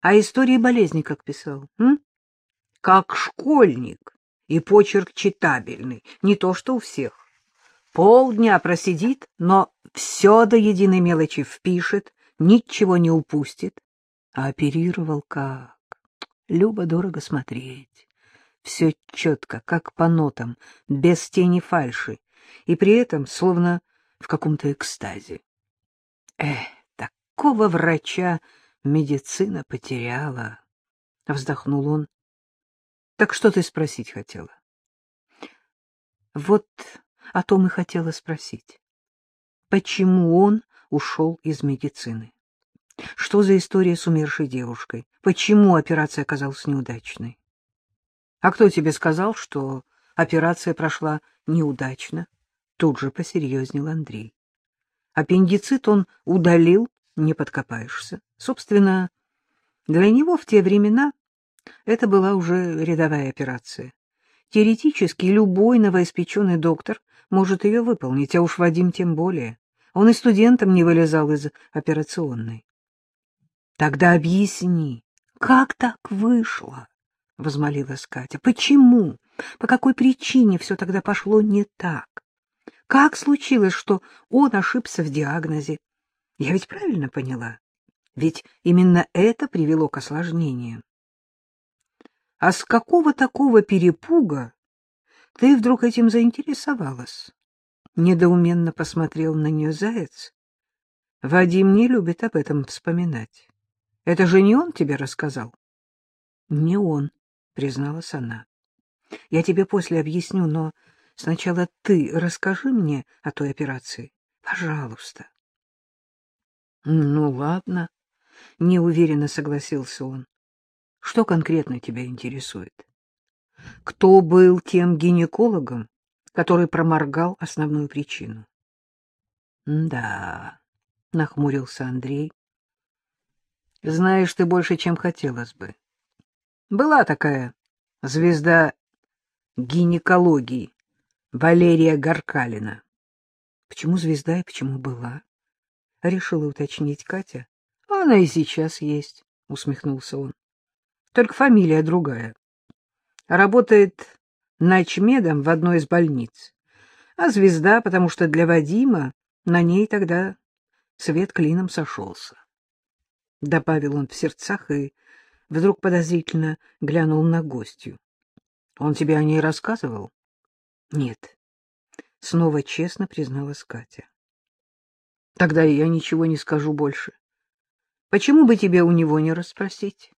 А истории болезни как писал? М? Как школьник. И почерк читабельный, не то что у всех. Полдня просидит, но все до единой мелочи впишет, ничего не упустит. А оперировал как? Любо-дорого смотреть. Все четко, как по нотам, без тени фальши, и при этом словно в каком-то экстазе. Эх, такого врача медицина потеряла. Вздохнул он. Так что ты спросить хотела? Вот о том и хотела спросить. Почему он ушел из медицины? Что за история с умершей девушкой? Почему операция оказалась неудачной? А кто тебе сказал, что операция прошла неудачно? Тут же посерьезнел Андрей. Аппендицит он удалил, не подкопаешься. Собственно, для него в те времена это была уже рядовая операция. Теоретически любой новоиспеченный доктор может ее выполнить, а уж Вадим тем более. Он и студентом не вылезал из операционной. — Тогда объясни, как так вышло? — возмолилась Катя. — Почему? По какой причине все тогда пошло не так? Как случилось, что он ошибся в диагнозе? Я ведь правильно поняла? Ведь именно это привело к осложнениям. А с какого такого перепуга ты вдруг этим заинтересовалась? Недоуменно посмотрел на нее заяц. Вадим не любит об этом вспоминать. Это же не он тебе рассказал? Не он, призналась она. Я тебе после объясню, но сначала ты расскажи мне о той операции. Пожалуйста. Ну, ладно, неуверенно согласился он. Что конкретно тебя интересует? Кто был тем гинекологом, который проморгал основную причину? — Да, — нахмурился Андрей. — Знаешь ты больше, чем хотелось бы. Была такая звезда гинекологии Валерия Гаркалина. — Почему звезда и почему была? — решила уточнить Катя. — Она и сейчас есть, — усмехнулся он только фамилия другая. Работает начмедом в одной из больниц. А звезда, потому что для Вадима на ней тогда свет клином сошелся. Добавил он в сердцах и вдруг подозрительно глянул на гостью. — Он тебе о ней рассказывал? — Нет. Снова честно призналась Катя. — Тогда я ничего не скажу больше. Почему бы тебе у него не расспросить?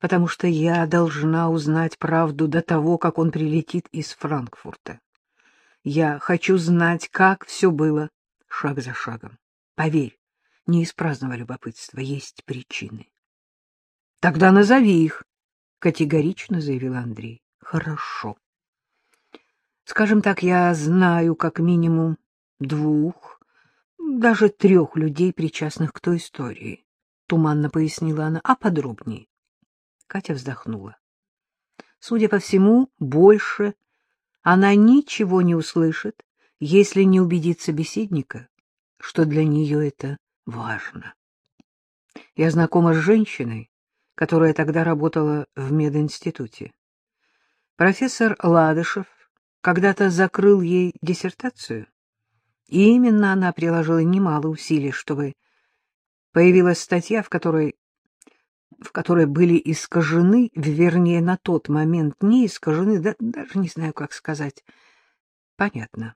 потому что я должна узнать правду до того, как он прилетит из Франкфурта. Я хочу знать, как все было, шаг за шагом. Поверь, не из праздного любопытства, есть причины. — Тогда назови их, — категорично заявил Андрей. — Хорошо. Скажем так, я знаю как минимум двух, даже трех людей, причастных к той истории, — туманно пояснила она, — а подробнее. Катя вздохнула. Судя по всему, больше она ничего не услышит, если не убедит собеседника, что для нее это важно. Я знакома с женщиной, которая тогда работала в мединституте. Профессор Ладышев когда-то закрыл ей диссертацию, и именно она приложила немало усилий, чтобы появилась статья, в которой в которой были искажены, вернее, на тот момент не искажены, да, даже не знаю, как сказать. Понятно.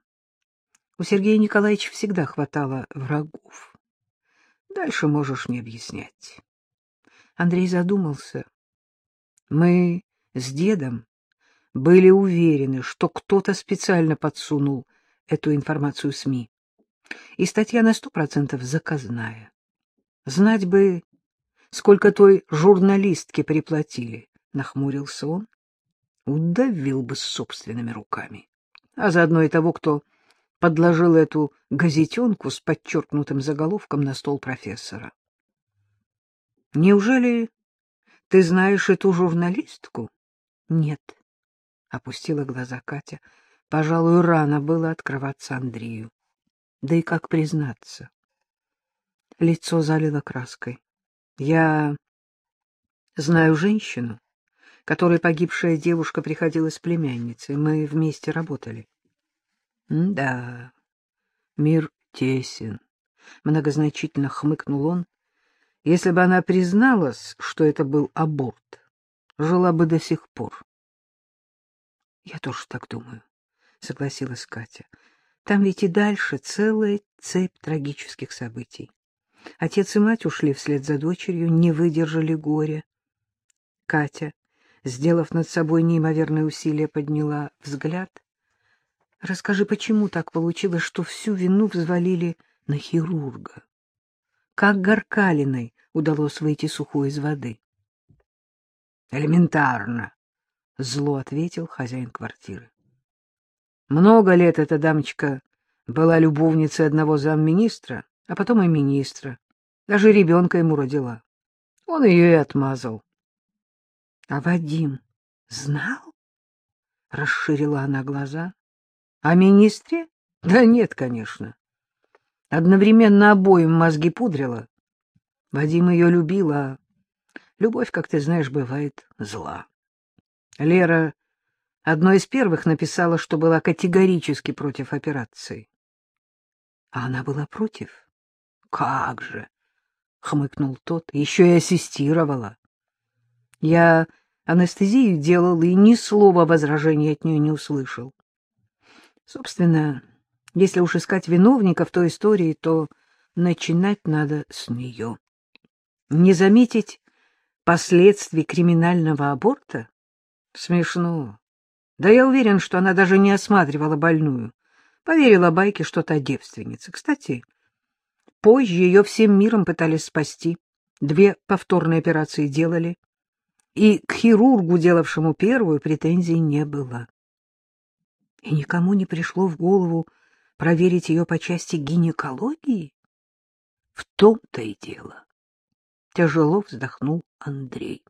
У Сергея Николаевича всегда хватало врагов. Дальше можешь не объяснять. Андрей задумался. Мы с дедом были уверены, что кто-то специально подсунул эту информацию СМИ. И статья на сто процентов заказная. Знать бы, сколько той журналистке приплатили, — нахмурился он. Удавил бы собственными руками. А заодно и того, кто подложил эту газетенку с подчеркнутым заголовком на стол профессора. — Неужели ты знаешь эту журналистку? — Нет, — опустила глаза Катя. Пожалуй, рано было открываться Андрею. Да и как признаться? Лицо залило краской. Я Знаю женщину, которой погибшая девушка приходилась племянницей. Мы вместе работали. — Да, мир тесен, — многозначительно хмыкнул он. Если бы она призналась, что это был аборт, жила бы до сих пор. — Я тоже так думаю, — согласилась Катя. — Там ведь и дальше целая цепь трагических событий. Отец и мать ушли вслед за дочерью, не выдержали горя. Катя, сделав над собой неимоверное усилие, подняла взгляд. — Расскажи, почему так получилось, что всю вину взвалили на хирурга? Как Горкалиной удалось выйти сухой из воды? — Элементарно, — зло ответил хозяин квартиры. Много лет эта дамочка была любовницей одного замминистра, а потом и министра. Даже ребенка ему родила. Он ее и отмазал. — А Вадим знал? — расширила она глаза. — О министре? Да нет, конечно. Одновременно обоим мозги пудрила. Вадим ее любил, а любовь, как ты знаешь, бывает зла. Лера одной из первых написала, что была категорически против операции. — А она была против? — Как же! — хмыкнул тот. — Еще и ассистировала. Я анестезию делал и ни слова возражений от нее не услышал. Собственно, если уж искать виновника в той истории, то начинать надо с нее. Не заметить последствий криминального аборта? Смешно. Да я уверен, что она даже не осматривала больную. Поверила байке, что та девственница. Кстати, позже ее всем миром пытались спасти. Две повторные операции делали и к хирургу, делавшему первую, претензий не было. И никому не пришло в голову проверить ее по части гинекологии? В том-то и дело. Тяжело вздохнул Андрей.